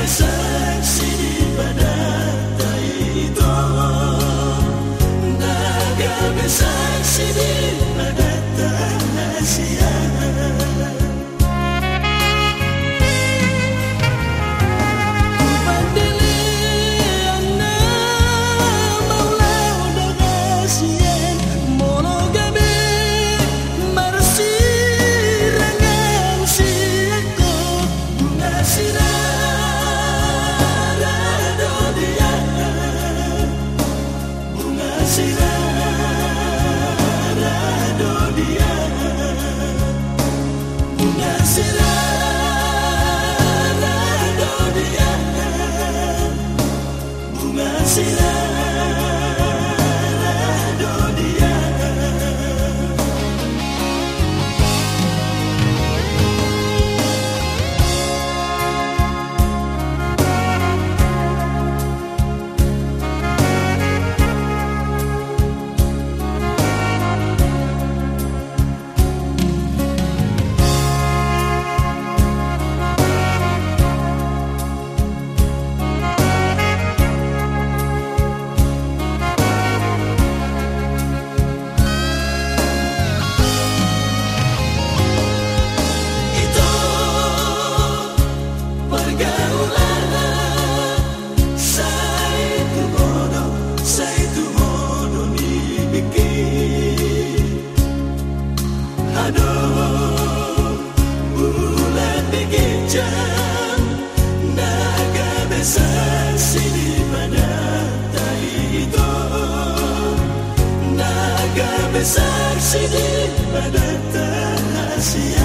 pada naga besar di pada itu naga besar di pada tak